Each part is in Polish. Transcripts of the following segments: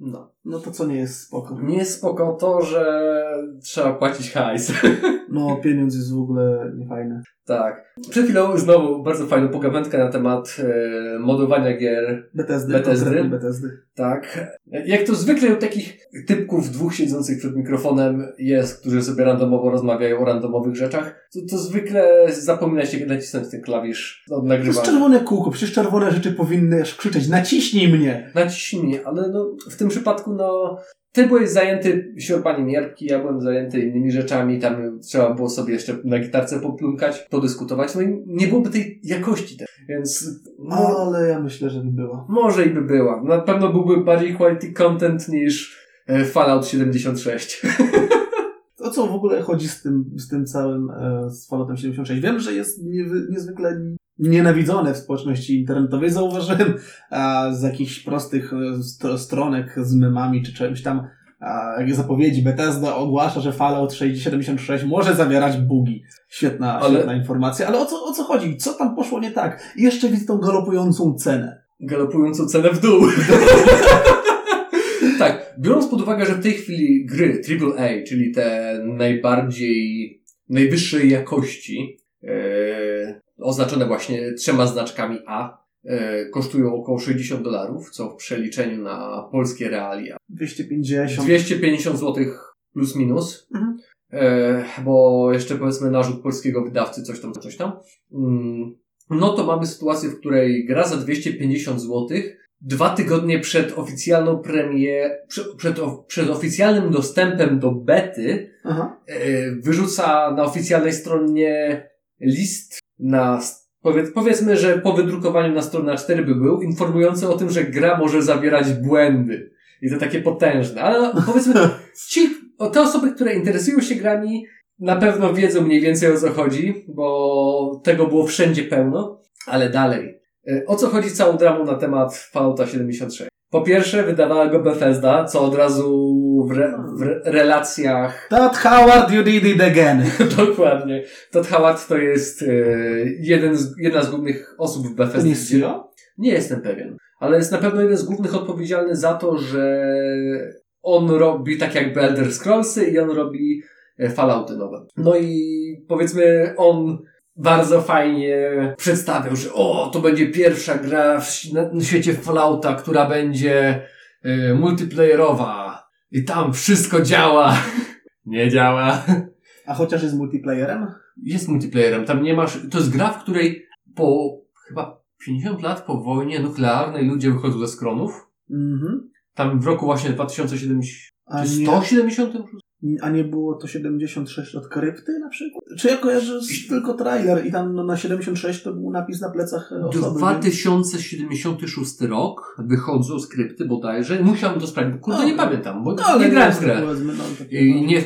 No. No to co nie jest spoko. Nie jest spoko to, że trzeba płacić hajs. No, pieniądz jest w ogóle niefajny. tak. Przed chwilą znowu bardzo fajną pogawędkę na temat e, modowania gier. Bethesdy, Bethesdy? Bethesdy. Tak. Jak to zwykle u takich typków dwóch siedzących przed mikrofonem jest, którzy sobie randomowo rozmawiają o randomowych rzeczach, to, to zwykle zapomina się nacisnąć ten klawisz od To jest nagrywania. czerwone kółko, przecież czerwone rzeczy powinny krzyczeć, naciśnij mnie! Naciśnij, ale no, w tym przypadku, no, ty byłeś zajęty siorbaniem jarbki, ja byłem zajęty innymi rzeczami, tam trzeba było sobie jeszcze na gitarce poplumkać, podyskutować, no i nie byłoby tej jakości też, więc no, Ale ja myślę, że by było. może i by była. Na pewno byłby bardziej quality content niż e, Fallout 76. O co w ogóle chodzi z tym, z tym całym e, z Falloutem 76? Wiem, że jest niewy, niezwykle nienawidzone w społeczności internetowej. Zauważyłem a, z jakichś prostych e, st stronek z memami czy czymś tam a, jak zapowiedzi Bethesda ogłasza, że Fallout 76 może zawierać bugi. Świetna, Ale- świetna informacja. Ale o co, o co chodzi? Co tam poszło nie tak? I jeszcze widzę tą galopującą cenę. Galopującą cenę w dół. biorąc pod uwagę, że w tej chwili gry AAA, czyli te najbardziej, najwyższej jakości, e, oznaczone właśnie trzema znaczkami A, e, kosztują około 60 dolarów, co w przeliczeniu na polskie realia 250. 250 zł plus minus. Mhm. E, bo jeszcze powiedzmy narzut polskiego wydawcy, coś tam, coś tam. Mm, no to mamy sytuację, w której gra za 250 zł dwa tygodnie przed oficjalną premię, przed, przed, przed oficjalnym dostępem do bety Aha. e, wyrzuca na oficjalnej stronie list na powiedz, powiedzmy, że po wydrukowaniu na stronę 4 by był, informujący o tym, że gra może zawierać błędy. I to takie potężne. Ale powiedzmy, ci, te osoby, które interesują się grami, na pewno wiedzą mniej więcej o co chodzi, bo tego było wszędzie pełno. Ale dalej. E, O co chodzi całą dramą na temat Fallouta 76? Po pierwsze, wydawała go Bethesda, co od razu w, re, w re, relacjach Todd Howard, you did it again. Dokładnie. Todd Howard to jest e, jeden z, jedna z głównych osób w Bethesda. nie jest? Nie jestem pewien. Ale jest na pewno jeden z głównych odpowiedzialny za to, że on robi tak jakby Elder Scrollsy i on robi e, Fallouty nowe. No i powiedzmy on bardzo fajnie przedstawiał, że o, to będzie pierwsza gra w, na, świecie Fallouta, która będzie e, multiplayerowa i tam wszystko działa. Nie działa. A chociaż jest multiplayerem? Jest multiplayerem. Tam nie masz. To jest gra, w której po chyba 50 lat po wojnie nuklearnej ludzie wychodzą ze skronów. Mhm. Tam w roku właśnie 2070. A Czy nie, 170? A nie było to 76 od krypty na przykład? Czy ja kojarzę z, tylko trailer i tam no, na 76 to był napis na plecach e, osoby. więc- 2076 rok wychodzą skrypty bodajże. Musiałem to sprawdzić, bo kurde No. nie pamiętam, bo No, nie grałem w grę. powiedzmy, no, I no. nie,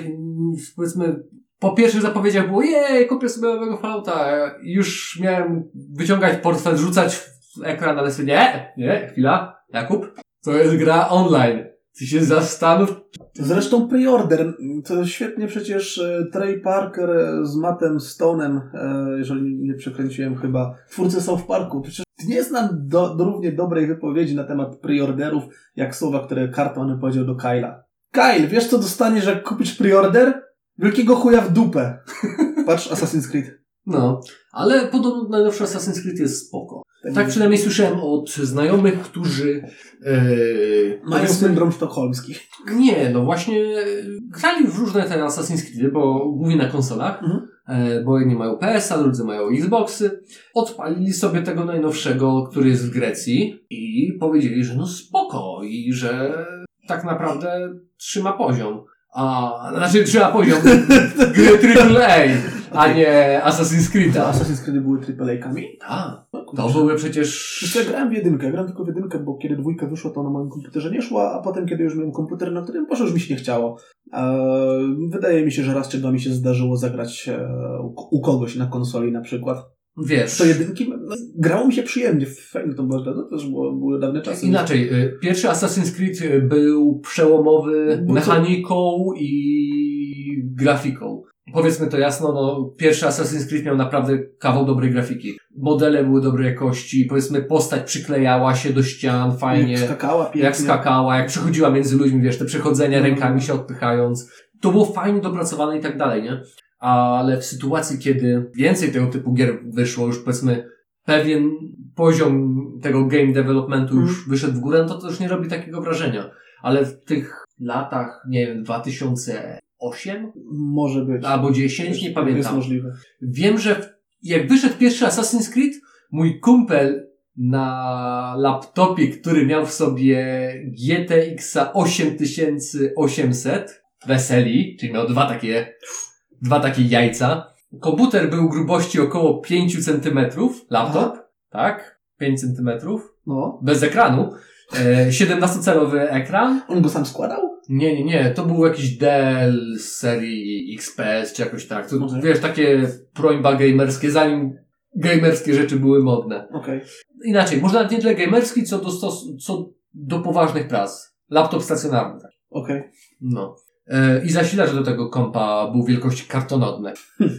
powiedzmy, po pierwszych zapowiedziach było, jej, kupię sobie nowego Fallouta. Już miałem wyciągać portfel, rzucać w ekran, ale sobie, nie, nie, chwila, Jakub, to jest gra online. Ty się zastanów. Zresztą preorder, to świetnie przecież e, Trey Parker e, z Mattem Stone'em, e, jeżeli nie przekręciłem chyba, twórcy South Parku, przecież nie znam do, do równie dobrej wypowiedzi na temat preorderów, jak słowa, które Cartman powiedział do Kyla. Kyle, wiesz co dostaniesz, jak kupisz preorder? Wielkiego chuja w dupę. Patrz Assassin's Creed. No, ale podobno najnowszy Assassin's Creed jest spoko. Tak przynajmniej słyszałem od znajomych, którzy yy, Mają syndrom sztokholmski. Nie, no właśnie grali w różne te Assassin's Creed, bo głównie na konsolach, Mhm. e, bo jedni mają PS-a, drudzy mają Xboxy. Odpalili sobie tego najnowszego, który jest w Grecji i powiedzieli, że no spoko i że tak naprawdę trzyma poziom. A, znaczy trzyma poziom gry AAA, a nie Assassin's Te Creed'a. Assassin's Creed były AAA-kami? Tak, to były przecież... Ja grałem w jedynkę, grałem tylko w jedynkę, bo kiedy dwójka wyszła, to na moim komputerze nie szła, a potem, kiedy już miałem komputer, na którym poszło, już mi się nie chciało. Eee, wydaje mi się, że raz czy dwa mi się zdarzyło zagrać e, u, u kogoś na konsoli na przykład. Wiesz, To jedynki, no, grało mi się przyjemnie, fajne to było, no, to już było, były dawne czasy. Inaczej, y, pierwszy Assassin's Creed y, był przełomowy Bo co- mechaniką i grafiką. powiedzmy to jasno, no, pierwszy Assassin's Creed miał naprawdę kawał dobrej grafiki. Modele były dobrej jakości, powiedzmy postać przyklejała się do ścian fajnie. Jak skakała pięknie. Jak skakała, jak przechodziła między ludźmi, wiesz, te przechodzenia Mhm. rękami się odpychając. To było fajnie dopracowane i tak dalej, nie? Ale w sytuacji, kiedy więcej tego typu gier wyszło, już powiedzmy pewien poziom tego game developmentu już Mhm. wyszedł w górę, no to to już nie robi takiego wrażenia. Ale w tych latach, nie wiem, 2008 Może być. albo 10, nie Jest pamiętam. możliwe. Wiem, że w- jak wyszedł pierwszy Assassin's Creed, mój kumpel na laptopie, który miał w sobie GTX 8800 Weseli, czyli miał dwa takie, dwa takie jajca. Komputer był grubości około 5 cm, laptop, tak? 5 cm, No. bez ekranu. E, 17-calowy ekran. On go sam składał? Nie, nie, nie. To był jakiś Dell z serii XPS czy jakoś tak. To, Okej. Wiesz, takie proimba gamerskie, zanim gamerskie rzeczy były modne. Okej. Inaczej, może nawet nie tyle gamerski, co do, stos- co do poważnych prac. Laptop stacjonarny. tak. Okej. No. E, I zasilacz do tego kompa był wielkości kartonodnej.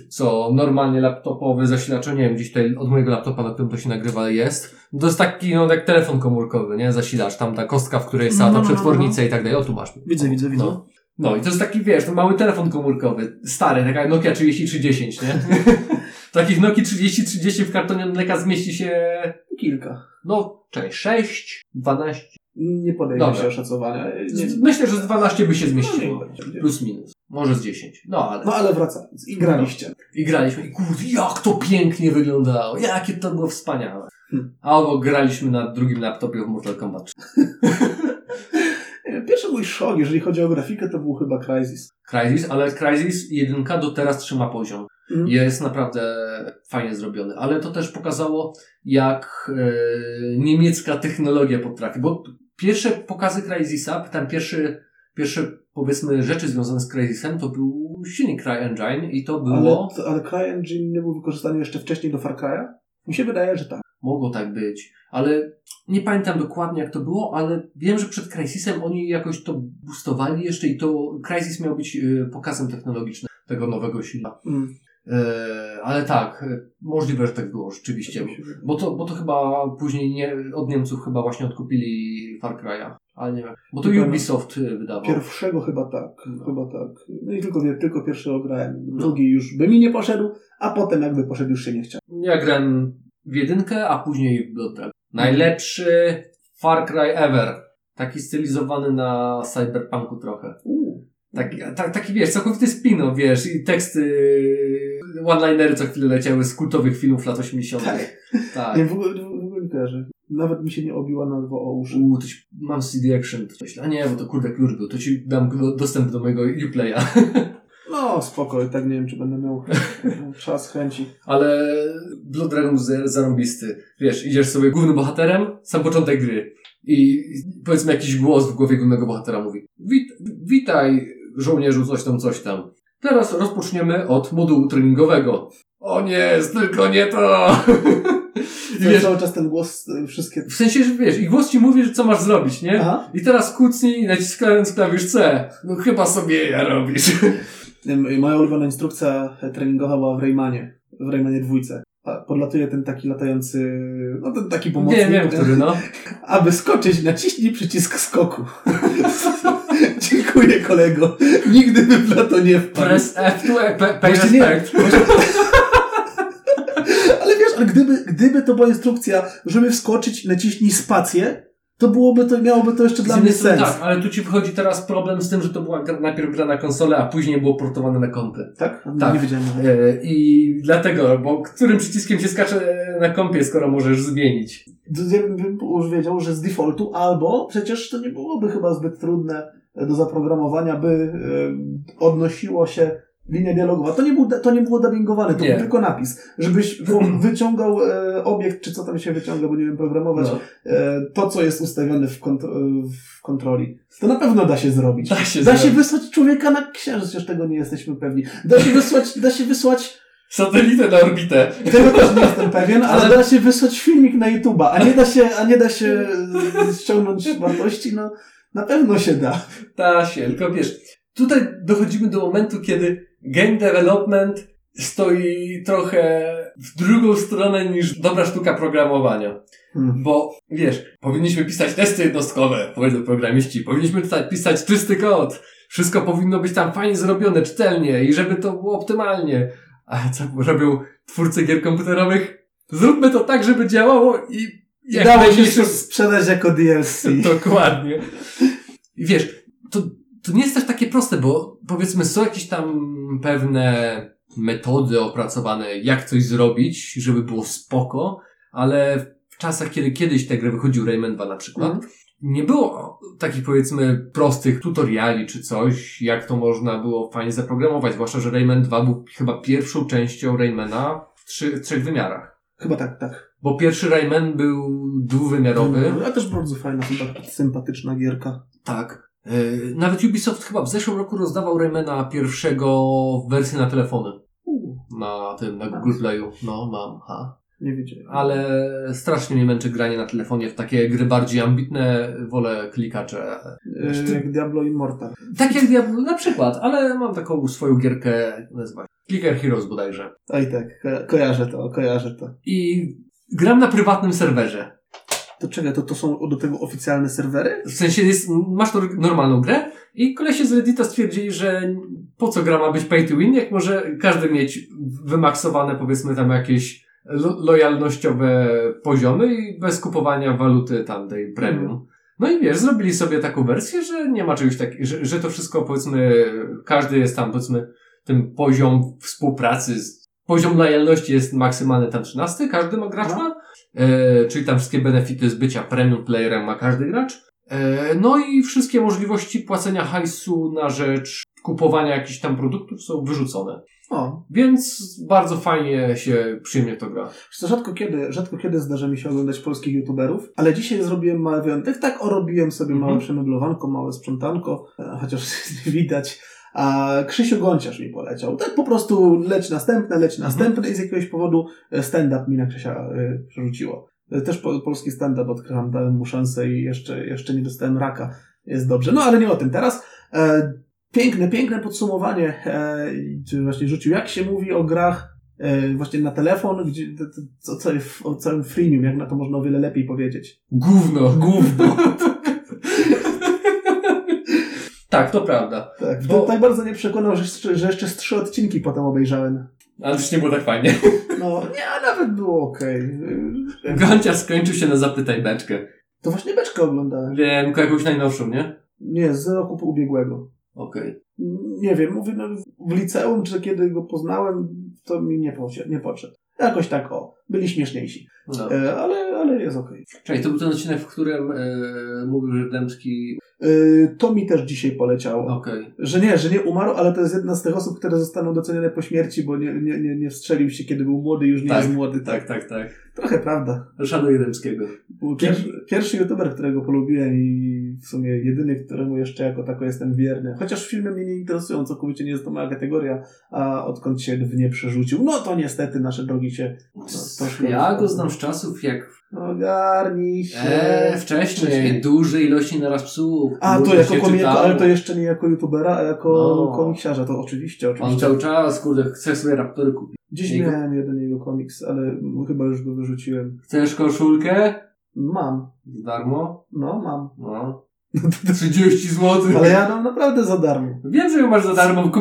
Co normalnie laptopowy zasilacz, nie wiem, gdzieś tutaj od mojego laptopa, na którym to się nagrywa jest. To jest taki, no jak telefon komórkowy, nie? Zasilacz, tam ta kostka, w której jest cała No, ta no, no, przetwornica i tak dalej. O, tu masz. Widzę, widzę, widzę. No. No i to jest taki, wiesz, to mały telefon komórkowy, stary, taka Nokia 3310, nie? Takich Nokia 3030 w kartonie mleka zmieści się, Kilka. no, cześć, 6, 12. Nie podejmę Dobra. się oszacowania. Nie, Myślę, że z 12 by się no, zmieściło. nie będzie. Plus minus. Może z 10. No ale. No ale wracając. I graliście. I graliśmy. I kurde, jak to pięknie wyglądało. Jakie to było wspaniałe. Hmm. A obok graliśmy na drugim laptopie w Mortal Kombat. Pierwszy mój szok, jeżeli chodzi o grafikę, to był chyba Crysis. Crysis, ale Crysis 1 do teraz trzyma poziom. Mhm. Jest naprawdę fajnie zrobiony, ale to też pokazało, jak e, niemiecka technologia potrafi. Bo pierwsze pokazy Crysisa, tam pierwsze, pierwsze powiedzmy rzeczy związane z Crysisem, to był silnik CryEngine i to było, Ale, ale CryEngine nie był wykorzystany jeszcze wcześniej do Far Cry'a? Mi się wydaje, że tak. mogło tak być, ale nie pamiętam dokładnie jak to było, ale wiem, że przed Crysisem oni jakoś to boostowali jeszcze i to Crysis miał być e, pokazem technologicznym tego nowego silnika. Mm. E, ale tak, e, możliwe, że tak było rzeczywiście. Wydaje. Bo to, bo to chyba później nie, od Niemców chyba właśnie odkupili Far Cry'a. Ale nie wiem. Bo to Nie. Ubisoft y, wydawał. Pierwszego chyba tak. No. Chyba tak. No i tylko, tylko pierwszego grałem. Drugi już by mi nie poszedł, a potem jakby poszedł już się nie chciał. Ja grałem w jedynkę, a później w Dragon. Najlepszy Far Cry ever. Taki stylizowany na cyberpunku trochę. Taki, ta, taki wiesz, całkowity spin wiesz, i teksty, one-linery co chwilę leciały z kultowych filmów lat 80. Tak. tak. Nie, w ogóle, kojarzę. Nawet mi się nie obiła nazwa o uszy. Uuu, to ci, mam CD Action. To myślę, a nie, bo to kurde klucz był. To ci dam do- dostęp do mojego Uplaya. No spoko, tak nie wiem, czy będę miał czas, chęci. Ale Blood Dragon zarąbisty. Wiesz, idziesz sobie głównym bohaterem, sam początek gry. I powiedzmy jakiś głos w głowie głównego bohatera mówi Wit Witaj żołnierzu coś tam, coś tam. Teraz rozpoczniemy od modułu treningowego. O nie, tylko nie to! Wiesz, cały czas ten głos, y, wszystkie... w sensie, że wiesz, i głos ci mówi, że co masz zrobić, nie? Aha. I teraz kucnij naciskając klawisz C. No chyba sobie ja robisz. Ym, Moja ulubiona instrukcja treningowa była w Raymanie. W Raymanie dwójce. Podlatuje ten taki latający, no ten taki pomocnik. Wiem, wiem, który no. Aby skoczyć, naciśnij przycisk skoku. Dziękuję kolego. Nigdy bym na to nie wpadł. Press F to e- pay Właśnie nie. Ale gdyby, gdyby to była instrukcja, żeby wskoczyć, naciśnij spację, to byłoby to, miałoby to jeszcze dla mnie strony sens. Tak, ale tu ci wychodzi teraz problem z tym, że to była gra, najpierw gra na konsolę, a później było portowane na kompy. Tak? Tak. Nie wiedziałem. nawet. E, I dlatego, bo którym przyciskiem się skacze na kompie, skoro możesz zmienić? Ja bym już wiedział, że z defaultu, albo przecież to nie byłoby chyba zbyt trudne do zaprogramowania, by e, odnosiło się linia dialogowa. To nie, był, to nie było dubbingowane, to Nie. był tylko napis. Żebyś wyciągał e, obiekt, czy co tam się wyciąga, bo nie wiem programować, No, e, to, co jest ustawione w, kontro- w kontroli. To na pewno da się zrobić. da się Da się wysłać człowieka na księżyc, chociaż tego nie jesteśmy pewni. Da się wysłać, da się wysłać, Satelitę na orbitę. tego też nie jestem pewien, ale, Ale- da się wysłać filmik na YouTube'a, a nie da się, a nie da się e, ściągnąć wartości, no na pewno się da. Da się, tylko wiesz, tutaj dochodzimy do momentu, kiedy game development stoi trochę w drugą stronę niż dobra sztuka programowania. Hmm. Bo wiesz, powinniśmy pisać testy jednostkowe, powiedzą programiści, powinniśmy pisać, pisać czysty kod. Wszystko powinno być tam fajnie zrobione, czytelnie i żeby to było optymalnie. A co robią twórcy gier komputerowych? Zróbmy to tak, żeby działało i jak dało się sprzedać jako DLC. Dokładnie. I wiesz, to, to nie jest też takie proste, bo powiedzmy są jakieś tam pewne metody opracowane, jak coś zrobić, żeby było spoko, ale w czasach, kiedy kiedyś te gry wychodził Rayman 2 na przykład, Mhm. nie było takich powiedzmy prostych tutoriali czy coś, jak to można było fajnie zaprogramować, zwłaszcza, że Rayman 2 był chyba pierwszą częścią Raymana w, trzy, w trzech wymiarach. Chyba tak, tak. Bo pierwszy Rayman był dwuwymiarowy. A też bardzo fajna, sympa- sympatyczna gierka. Tak. Yy, Nawet Ubisoft chyba w zeszłym roku rozdawał Raymana pierwszego w wersji na telefony. Na tym, na Google Playu. No, mam, ha. Nie wiedziałem. Ale strasznie mnie męczy granie na telefonie w takie gry bardziej ambitne, wolę klikacze. Yy, jak Diablo Immortal. Tak jak Diablo na przykład, ale mam taką swoją gierkę, nazywa Clicker Heroes bodajże. Oj tak, ko- kojarzę to, kojarzę to. I gram na prywatnym serwerze. To czekaj, to, to są do tego oficjalne serwery? W sensie jest, masz normalną grę i kolesie z Reddita stwierdzili, że po co gra ma być pay to win, jak może każdy mieć wymaksowane powiedzmy tam jakieś lo lojalnościowe poziomy i bez kupowania waluty tam tej premium. Mhm. No i wiesz, zrobili sobie taką wersję, że nie ma czegoś takiego, że, że to wszystko powiedzmy, każdy jest tam powiedzmy ten poziom współpracy, z- poziom lojalności jest maksymalny tam 13, każdy ma gracz No. ma, e, czyli tam wszystkie benefity z bycia premium playerem ma każdy gracz. E, no i wszystkie możliwości płacenia hajsu na rzecz kupowania jakichś tam produktów są wyrzucone. O, Więc bardzo fajnie się przyjemnie to gra. Co, rzadko kiedy, rzadko kiedy zdarza mi się oglądać polskich youtuberów, ale dzisiaj zrobiłem mały wyjątek. Tak, o, robiłem sobie Mhm. małe przemeblowanko, małe sprzątanko, e, chociaż nie widać. A Krzysiu Gąciarz mi poleciał. Tak po prostu leć następne, leć Mhm. następne i z jakiegoś powodu stand-up mi na Krzysia e, przerzuciło. Też po, polski stand-up odkryłam, dałem mu szansę i jeszcze, jeszcze nie dostałem raka. Jest dobrze. No ale nie o tym teraz. E, piękne, piękne podsumowanie, e, czy właśnie rzucił. Jak się mówi o grach e, właśnie na telefon, gdzie, to, to, co, co, o całym freemium, jak na to można o wiele lepiej powiedzieć. Gówno. Gówno. tak, to prawda. Tak, Bo- tak bardzo nie przekonał, że, jeszcze- że jeszcze z trzy odcinki potem obejrzałem. Ale też nie było tak fajnie. No, nie, a nawet było okej. E, Gąciarz skończył się na Zapytaj Beczkę. To właśnie beczkę oglądałem. Wiem, jakąś najnowszą, nie? Nie, z roku ubiegłego. Okej. Nie wiem, mówię, no, w liceum, czy kiedy go poznałem, to mi nie, pocie, nie podszedł. Jakoś tak, o, byli śmieszniejsi. No. E, ale, ale jest okej. Czekaj, to był ten odcinek, w którym e, mówił, że Dębski... E, to mi też dzisiaj poleciało. Okej. Że nie, że nie umarł, ale to jest jedna z tych osób, które zostaną docenione po śmierci, bo nie, nie, nie, nie wstrzelił się, kiedy był młody, już nie Tak, jest młody. Tak, tak, tak. Trochę prawda. Szanuję Dębskiego. Pierwszy, pierwszy youtuber, którego polubiłem i w sumie jedyny, któremu jeszcze jako tako jestem wierny. Chociaż filmy mnie nie interesują, całkowicie nie jest to moja kategoria, a odkąd się w nie przerzucił, no to niestety nasze drogi się no, troszkę... Ja go znam z czasów, jak Ogarnij się. e, wcześniej, Wcześniej. duże ilości naraz psów. A, to jako się komik, czytało. ale to jeszcze nie jako youtubera, a jako No. komiksiarza, to oczywiście, On oczywiście. cały czas, kurde, chce sobie raptory kupić. Gdzieś Jego- miałem jeden jego komiks, ale chyba już go wyrzuciłem. Chcesz koszulkę? Mam. Za darmo? No, mam. No. 30 zł. Ale ja dam naprawdę za darmo. Wiem, że ją masz za darmo.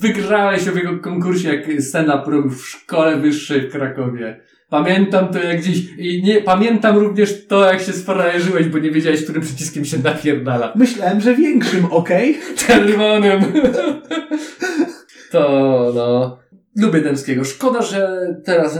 Wygrałeś się w jego konkursie jak stand-up robił w szkole wyższej w Krakowie. Pamiętam to jak gdzieś... I nie, pamiętam również to, jak się sfrajerzyłeś, bo nie wiedziałeś, którym przyciskiem się napierdala. Myślałem, że większym, okej? Czerwonym. to, no... Lubię Dębskiego. Szkoda, że teraz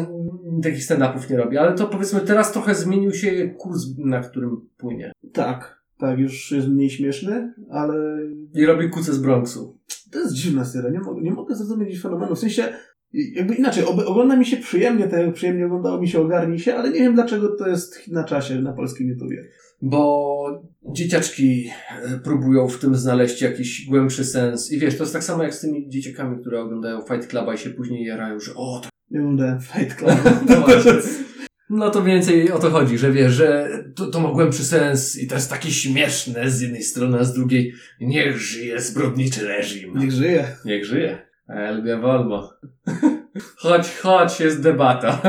takich stand-upów nie robi, ale to powiedzmy teraz trochę zmienił się kurs, na którym płynie. Tak. Tak, już jest mniej śmieszny, ale I robi kuce z Bronxu. to jest dziwna seria. Nie, mo- nie mogę zrozumieć fenomenu. W sensie, jakby inaczej, ogląda mi się przyjemnie, tak jak przyjemnie oglądało mi się Ogarnij się, ale nie wiem dlaczego to jest na czasie na polskim YouTubie. Bo dzieciaczki e, próbują w tym znaleźć jakiś głębszy sens. I wiesz, to jest tak samo jak z tymi dzieciakami, które oglądają Fight Cluba i się później jarają, że o, to Nie oglądałem Fight Club. No to więcej o to chodzi, że wiesz, że to, to ma głębszy sens i to jest takie śmieszne z jednej strony, a z drugiej niech żyje zbrodniczy reżim. Niech żyje. Niech żyje. Lubię Volvo. chodź, chodź, jest debata.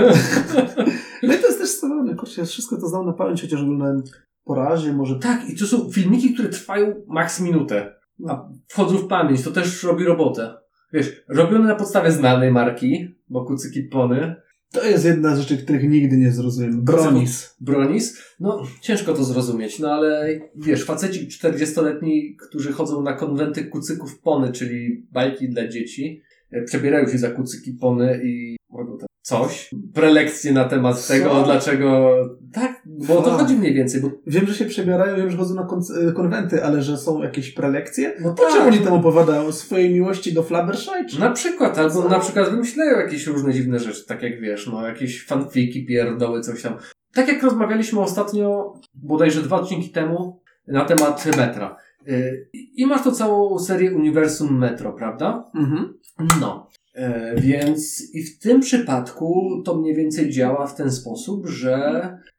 No i to jest też stawiane, kurczę, wszystko to znam na pamięć, chociaż oglądałem po razie, może... tak, i to są filmiki, które trwają maks minutę. A wchodzą w pamięć, to też robi robotę. Wiesz, robione na podstawie znanej marki, bo kucyki pony, To jest jedna z rzeczy, których nigdy nie zrozumiem. Bronis. Bronis, no ciężko to zrozumieć, no ale wiesz, faceci 40-letni, którzy chodzą na konwenty kucyków pony, czyli bajki dla dzieci, e, przebierają się za kucyki pony i robią tam coś, prelekcje na temat Co? tego, dlaczego, tak, bo o to chodzi mniej więcej, bo Wiem, że się przebierają, wiem, że chodzą na konc- konwenty, ale że są jakieś prelekcje? no tak, oni tam opowiadają? O swojej miłości do Fluttershy? Czy... na przykład, albo Co? na przykład wymyślają jakieś różne dziwne rzeczy, tak jak wiesz, no jakieś fanfiki, pierdoły, coś tam. Tak jak rozmawialiśmy ostatnio, bodajże dwa odcinki temu, na temat metra. Y, I masz to całą serię Uniwersum Metro, prawda? Mhm. No. E, więc i w tym przypadku to mniej więcej działa w ten sposób, że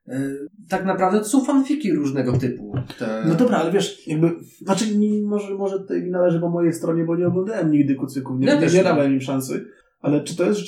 e, tak naprawdę to są fanfiki różnego typu. Te... No dobra, ale wiesz, jakby, znaczy nie, może, może tutaj należy po mojej stronie, bo nie oglądałem nigdy kucyków, nie, Ja nie, nie dałem im szansy, ale czy to jest,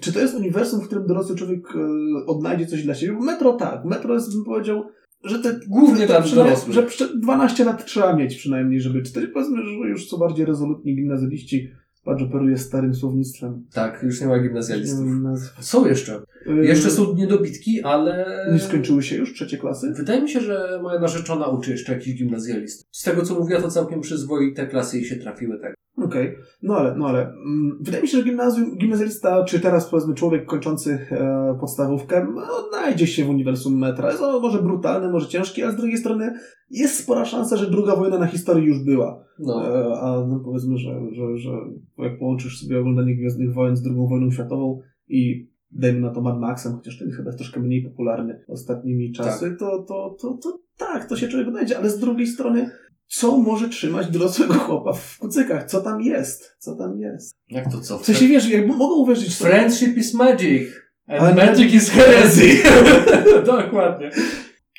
czy to jest uniwersum, w którym dorosły człowiek e, odnajdzie coś dla siebie? Bo Metro tak, Metro jest, bym powiedział, że te Głównie dla dorosłych. Że prze- 12 lat trzeba mieć przynajmniej, żeby czytać. Powiedzmy, że już co bardziej rezolutni gimnazjaliści, patrz, operuje starym słownictwem. Tak, już nie ma Nie gimnazjalistów. wiem, nazw. Są jeszcze. Y, Jeszcze są niedobitki, ale... Nie skończyły się już trzecie klasy? Wydaje mi się, że moja narzeczona uczy jeszcze jakichś gimnazjalistów. Z tego co mówiła, to całkiem przyzwoite klasy jej się trafiły, tak. Okej, no ale, no ale mm, wydaje mi się, że gimnazjum, gimnazjalista, czy teraz powiedzmy człowiek kończący e, podstawówkę, no, odnajdzie się w uniwersum metra. Jest on może brutalny, może ciężki, ale z drugiej strony jest spora szansa, że druga wojna na historii już była. No. E, a no, powiedzmy, że, że, że jak połączysz sobie oglądanie Gwiezdnych Wojen z drugą wojną światową i dajmy na to Mad Maxem, chociaż ten chyba jest troszkę mniej popularny ostatnimi czasy, to, to, to, to tak, to się człowiek odnajdzie, ale z drugiej strony co może trzymać dorosłego chłopa w kucykach? Co tam jest? Co tam jest? Jak to co? W sensie wiesz, jak mogą uwierzyć sobie... Friendship is magic. And Ale magic is heresy. Dokładnie.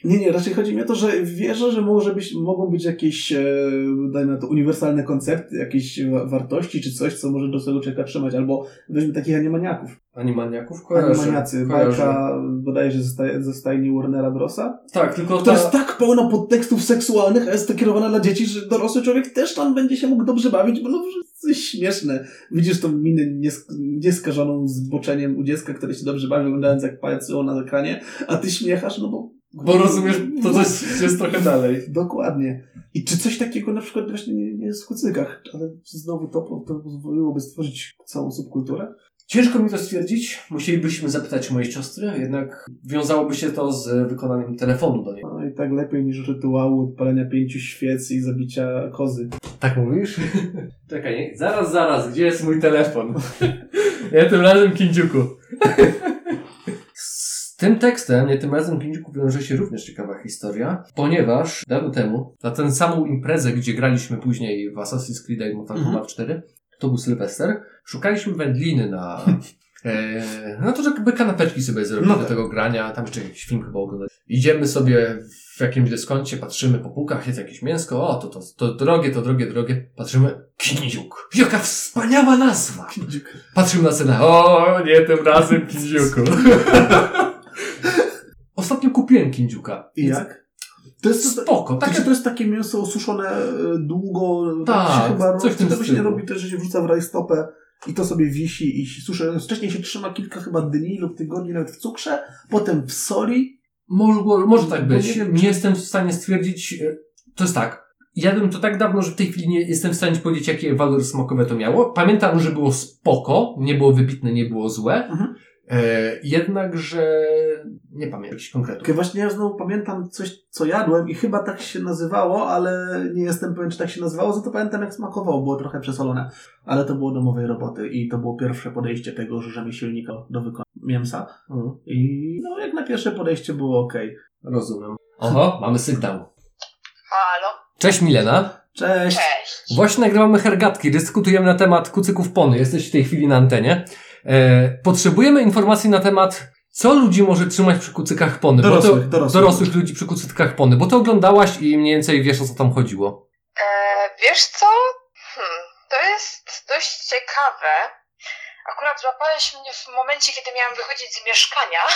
Nie, nie, raczej chodzi mi o to, że wierzę, że może być, mogą być jakieś, e, dajmy na to, uniwersalne koncepty, jakieś wa- wartości, czy coś, co może dorosłego człowieka trzymać, albo weźmy takich animaniaków. Animaniaków kojarzę. Animaniacy, kojarzę. bajka bodajże ze, ze stajni Warnera Brosa. Tak, tylko To ta... jest tak pełna podtekstów seksualnych, a jest to kierowane dla dzieci, że dorosły człowiek też tam będzie się mógł dobrze bawić, bo no to jest śmieszne. Widzisz tą minę niesk- nieskażoną zboczeniem u dziecka, które się dobrze bawi, oglądając jak pajacują na ekranie, a ty śmiechasz, no bo... Bo rozumiesz, to coś jest trochę dalej. Dokładnie. I czy coś takiego na przykład właśnie nie, nie jest w kucykach, ale znowu to, to pozwoliłoby stworzyć całą subkulturę? Ciężko mi to stwierdzić. Musielibyśmy zapytać mojej siostry, jednak wiązałoby się to z wykonaniem telefonu do niej. No i tak lepiej niż rytuału odpalenia pięciu świec i zabicia kozy. Tak mówisz? Czekaj, nie? zaraz, zaraz, gdzie jest mój telefon? ja tym razem Kindziuku. Tym tekstem, nie tym razem Kindziuku, wiąże się również ciekawa historia, ponieważ dawno temu, na tę samą imprezę, gdzie graliśmy później w Assassin's Creed i Mortal Mhm. Kombat 4, to był Sylwester, szukaliśmy wędliny na... E, no to żeby kanapeczki sobie zrobić No do tak. tego grania, tam jeszcze jakiś film chyba oglądać. Idziemy sobie w jakimś dyskoncie, patrzymy po półkach, jest jakieś mięsko, o to, to, to drogie, to drogie, drogie. Patrzymy, Kindziuk. Jaka wspaniała nazwa! Patrzymy na cenę, o nie tym razem Kindziuku. Ostatnio kupiłem Kindziuka. I jak? To jest to, Spoko, tak, takie to jest takie mięso osuszone e, długo, Tak, się chyba coś w tym tego się stylu. robi też, że się wrzuca w rajstopę i to sobie wisi i się suszy. Wcześniej się trzyma kilka chyba dni lub tygodni nawet w cukrze, potem w soli. Może, może tak Bo być. nie Nie, jestem w stanie stwierdzić. e, To jest tak. Jadłem to tak dawno, że w tej chwili nie jestem w stanie powiedzieć, jakie walory smakowe to miało. Pamiętam, że było spoko, nie było wybitne, nie było złe. Mhm. E, jednakże nie pamiętam jakichś konkretów. Właśnie ja znowu pamiętam coś, co jadłem i chyba tak się nazywało, ale nie jestem pewien, czy tak się nazywało, za to pamiętam jak smakowało, było trochę przesolone. Ale to było domowej roboty i to było pierwsze podejście tego rzemieślnika do wykonania mięsa. Mhm. I no, jak na pierwsze podejście było ok. Rozumiem. Oho, mamy sygnał. Halo? Cześć Milena. Cześć! Cześć. Właśnie nagrywamy hergatki, dyskutujemy na temat kucyków pony. Jesteś w tej chwili na antenie. E, potrzebujemy informacji na temat, co ludzi może trzymać przy kucykach pony. Dorosłych, bo to, dorosłych. dorosłych ludzi przy kucykach pony, bo to oglądałaś i mniej więcej wiesz o co tam chodziło. E, wiesz co? Hmm, To jest dość ciekawe. Akurat złapałeś mnie w momencie, kiedy miałam wychodzić z mieszkania.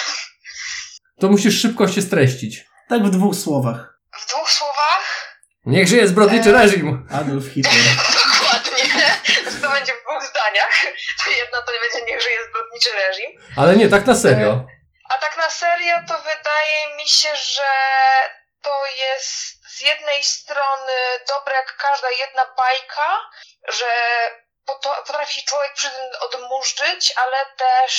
To musisz szybko się streścić. Tak w dwóch słowach. W dwóch słowach. Niech żyje zbrodniczy reżim! Adolf Hitler. Dokładnie. To będzie w dwóch zdaniach. To jedno to będzie niech żyje zbrodniczy reżim. Ale nie, tak na serio. A tak na serio to wydaje mi się, że to jest z jednej strony dobre jak każda jedna bajka, że potrafi człowiek przy tym odmurzyć, ale też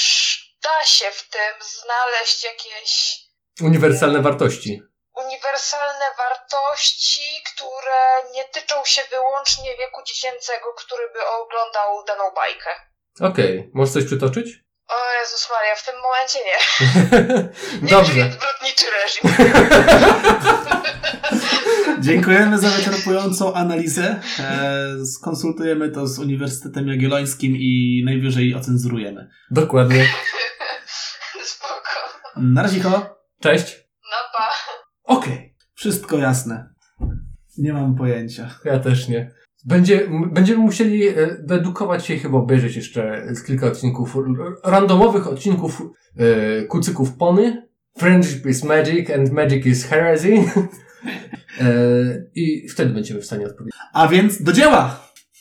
da się w tym znaleźć jakieś Uniwersalne wartości. uniwersalne wartości, które nie tyczą się wyłącznie wieku dziecięcego, który by oglądał daną bajkę. Okej, możesz coś przytoczyć? O Jezus Maria, w tym momencie nie. Nie Dobrze. zbrodniczy reżim. Dziękujemy za wyczerpującą analizę. E, skonsultujemy to z Uniwersytetem Jagiellońskim i najwyżej ocenzurujemy. Dokładnie. Spoko. Na razie, ho. Cześć. No pa. Okej. Wszystko jasne. Nie mam pojęcia. Ja też nie. Będzie, będziemy musieli e, dedukować się i chyba obejrzeć jeszcze kilka odcinków, randomowych odcinków e, kucyków Pony. Friendship is magic and magic is heresy. E, I wtedy będziemy w stanie odpowiedzieć. A więc do dzieła!